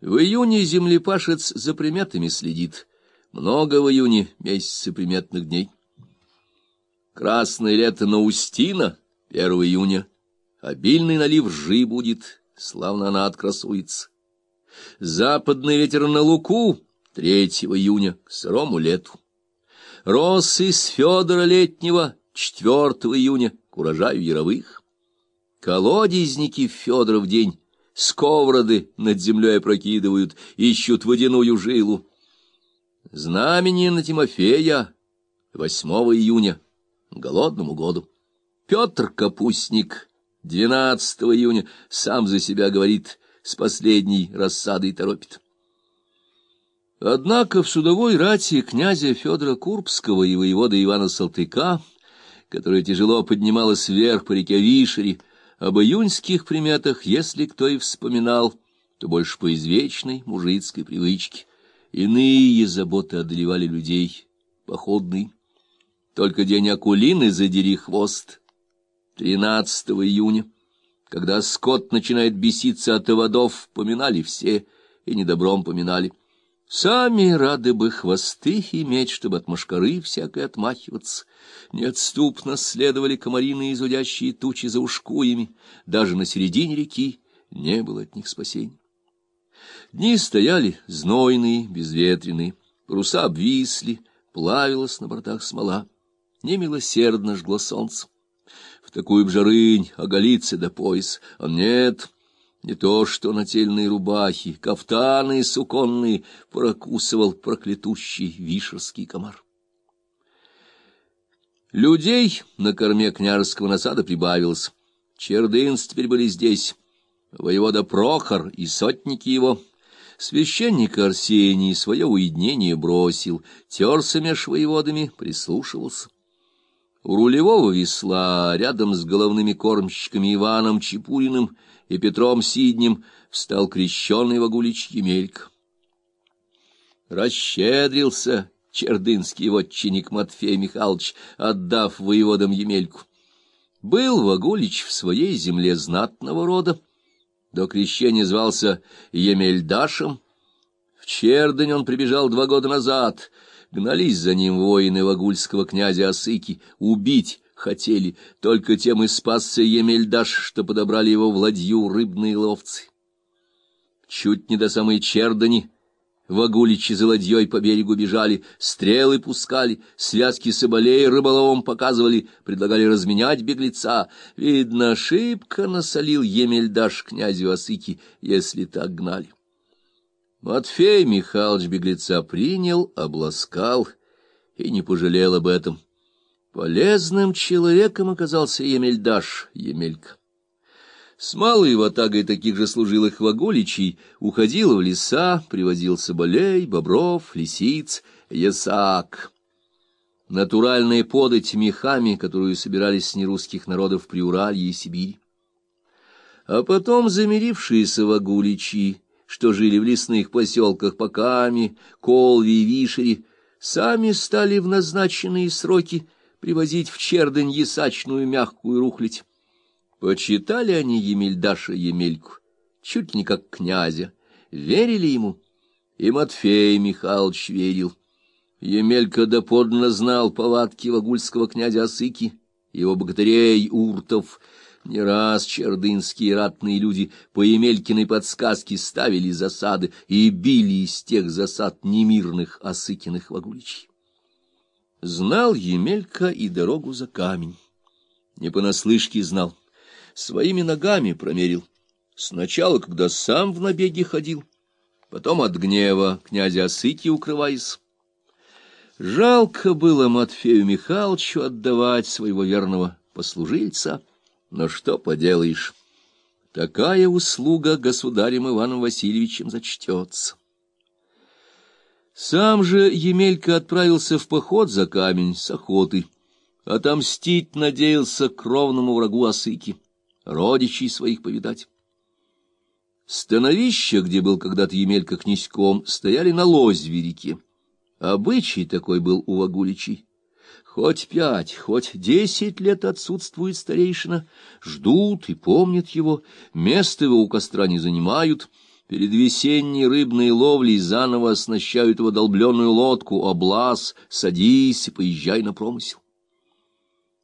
В июне землепашец за приметами следит. Много в июне месяца приметных дней. Красное лето на Устина, 1 июня. Обильный налив ржи будет, славно она открасуется. Западный ветер на Луку, 3 июня, к сырому лету. Росы с Федора летнего, 4 июня, к урожаю яровых. Колодезники в Федоров день сковороды над землей опрокидывают, ищут водяную жилу. Знамение на Тимофея 8 июня, голодному году. Петр Капустник 12 июня сам за себя говорит, с последней рассадой торопит. Однако в судовой рати князя Федора Курбского и воевода Ивана Салтыка, которая тяжело поднималась вверх по реке Вишери, об июньских приметах, если кто и вспоминал, то больше по извечной мужицкой привычке. Иные заботы одолевали людей, походный. Только день Акулины задери хвост. 13 июня, когда скот начинает беситься от оводов, поминали все и недобром поминали. Сами рады бы хвосты иметь, чтобы от мошкары всякой отмахиваться. Неотступно следовали комариные изудящие тучи за ушкуями. Даже на середине реки не было от них спасения. Дни стояли знойные, безветренные, паруса обвисли, плавилась на бортах смола. Немилосердно жгло солнце. В такую б жарынь оголиться до пояс, а нет... Не то что нательные рубахи, кафтаны суконные прокусывал проклятущий вишерский комар. Людей на корме княжеского насада прибавилось. Чердынцы теперь были здесь, воевода Прохор и сотники его. Священник Арсений свое уединение бросил, терся меж воеводами, прислушивался. У рулевого весла, рядом с головными кормщиками Иваном Чепуриным и Петром Сиднем, встал крещеный Вагулич Емелька. Расщедрился чердынский вотчинник Матфей Михайлович, отдав воеводам Емельку. Был Вагулич в своей земле знатного рода, до крещения звался Емельдашем. В Чердынь он прибежал два года назад — Гнались за ним воины вагульского князя Осыки, убить хотели, только тем и спасся Емельдаш, что подобрали его в ладью рыбные ловцы. Чуть не до самой Чердани вагуличи за ладьей по берегу бежали, стрелы пускали, связки соболей рыболовом показывали, предлагали разменять беглеца. Видно, шибко насолил Емельдаш князю Осыки, если так гнали. Матфей Михайлович беглеца принял, обласкал и не пожалел об этом. Полезным человеком оказался Емельдаш, Емелька. С малой ватагой таких же служилых вагуличей уходил в леса, привозил соболей, бобров, лисиц, ясак. Натуральная подать мехами, которую собирались с нерусских народов при Уралье и Сибири. А потом замирившиеся вагуличи что жили в лесных поселках Поками, Колви и Вишере, сами стали в назначенные сроки привозить в Чердань ясачную мягкую рухлядь. Почитали они Емельдаша Емельку, чуть не как князя, верили ему, и Матфей Михайлович верил. Емелька доподлинно знал повадки вагульского князя Осыки, его богатырей, уртов, не раз чердынские ратные люди по Емелькиной подсказке ставили засады и били из тех засад немирных Осыкиных вагуличей. Знал Емелька и дорогу за камень. Не понаслышке знал, своими ногами промерил. Сначала, когда сам в набеге ходил, потом от гнева князя Осыки укрываясь. Жалко было Матфею Михайловичу отдавать своего верного послужильца — но что поделаешь, такая услуга государем Иваном Васильевичем зачтется. Сам же Емелька отправился в поход за камень с охоты. Отомстить надеялся кровному врагу Осыки, родичей своих повидать. Становища, где был когда-то Емелька князьком, стояли на лозве реки. Обычай такой был у Вагуличей. Хоть пять, хоть десять лет отсутствует старейшина, ждут и помнят его, место его у костра не занимают, Перед весенней рыбной ловлей заново оснащают его долбленную лодку, облаз, садись и поезжай на промысел.